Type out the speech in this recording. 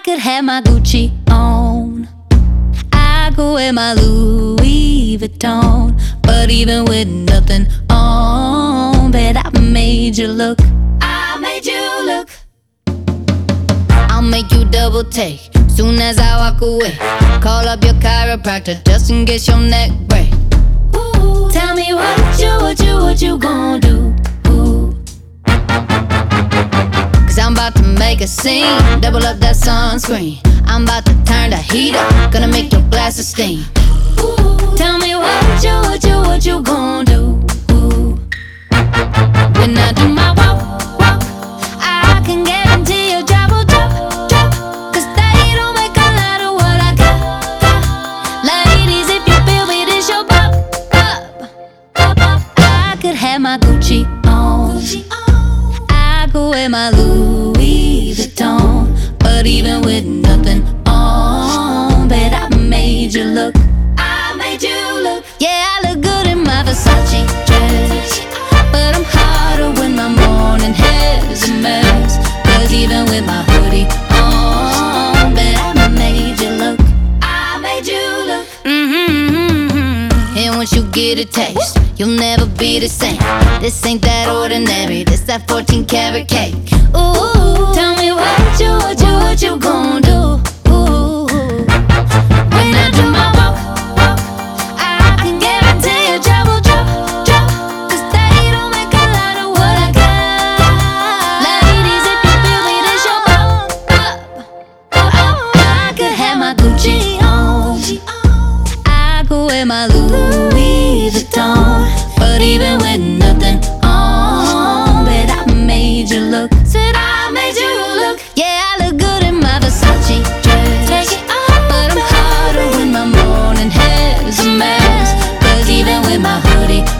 I could have my Gucci on. I go wear my Louis Vuitton. But even with nothing on, bet I made you look. I made you look. I'll make you double take soon as I walk away. Call up your chiropractor just in case your neck break. About to make a scene, double up that sunscreen. I'm about to turn the heat up, gonna make your glasses steam. Ooh, tell me what you, what you, what you gonna do? Ooh. When I do my walk, walk, I can guarantee your job will drop, drop. Cause they don't make a lot of what I got, got. Ladies, if you feel me, this your pop, pop, pop, pop. I could have my Gucci on. I could wear my Louis Vuitton. But even with nothing on, bet I made you look. I made you look. Yeah, I look good in my Versace dress. But I'm hotter when my morning hair's a mess. Cause even with my hoodie on, bet I made you look. I made you look. Mm-hmm. And once you get a taste, you'll never be the same. This ain't that ordinary, this that 14 karat cake. Ooh, I could wear my Louis Vuitton. But even with nothing on, bet I made you look. Said I made you look. Yeah, I look good in my Versace dress. Take it off, but I'm hotter when my morning hair's a mess. Cause even with my hoodie